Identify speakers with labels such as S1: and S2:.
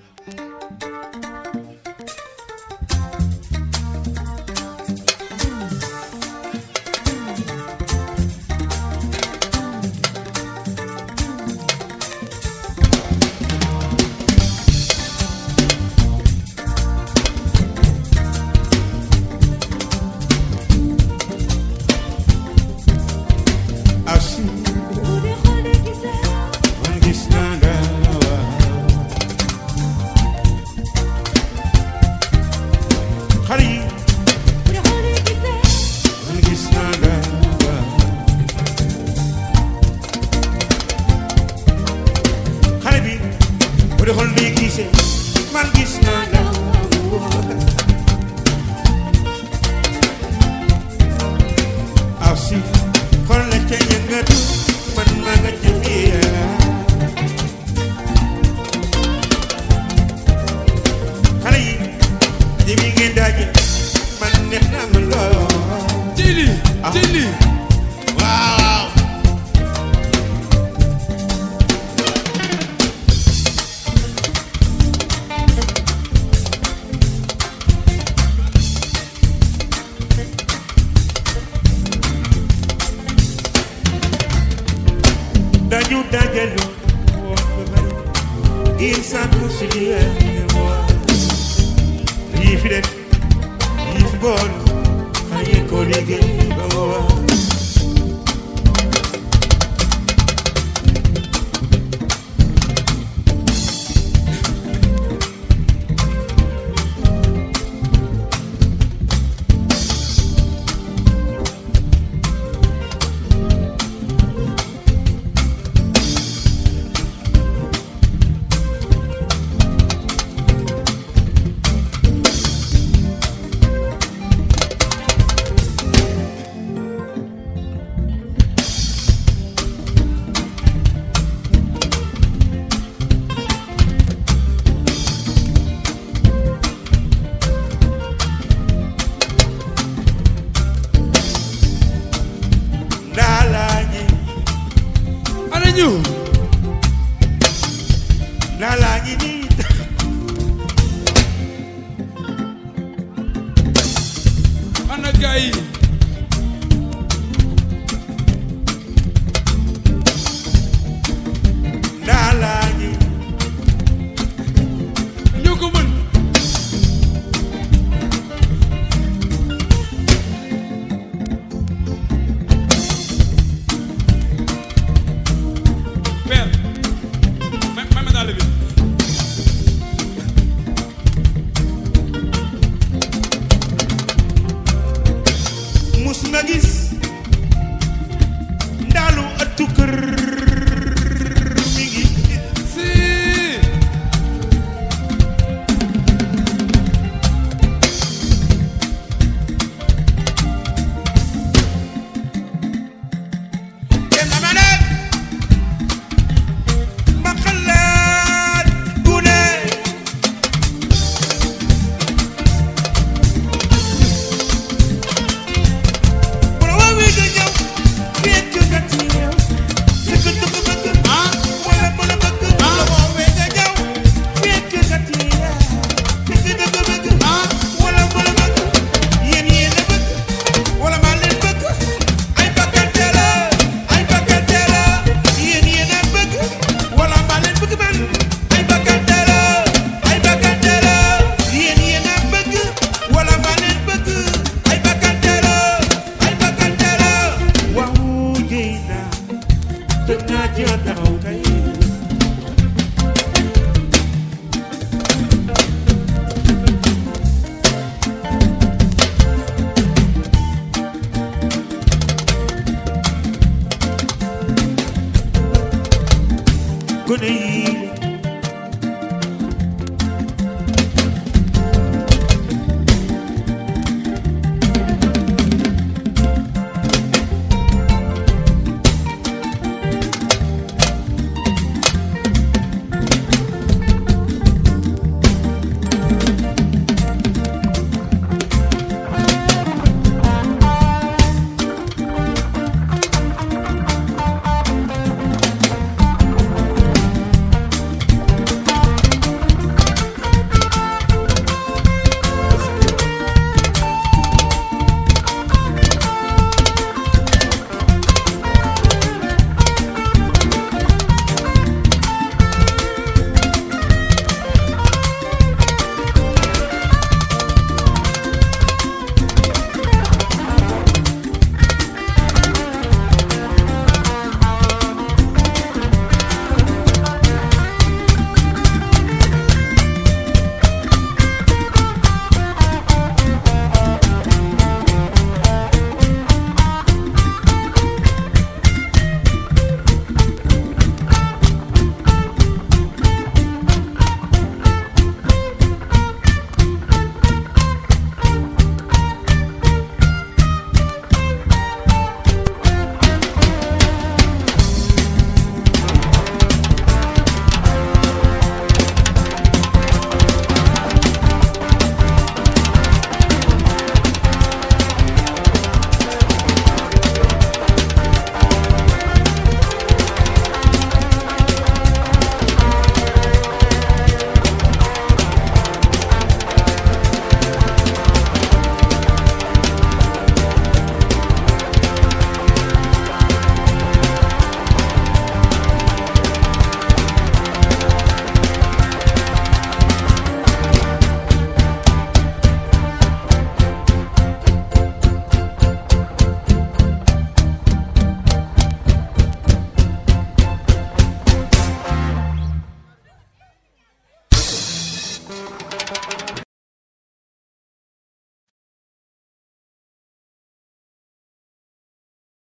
S1: asi ca yëngatu man maa nga ca biir. Xale yi daje mi ngeen daje man neex na ma lool.
S2: Jili.
S1: Ah.
S2: Jili.
S1: Waaw dañu dajalu woon ba bari ngir sàkku si li jariñu laalaa ngi nii
S2: ana
S1: gaay yi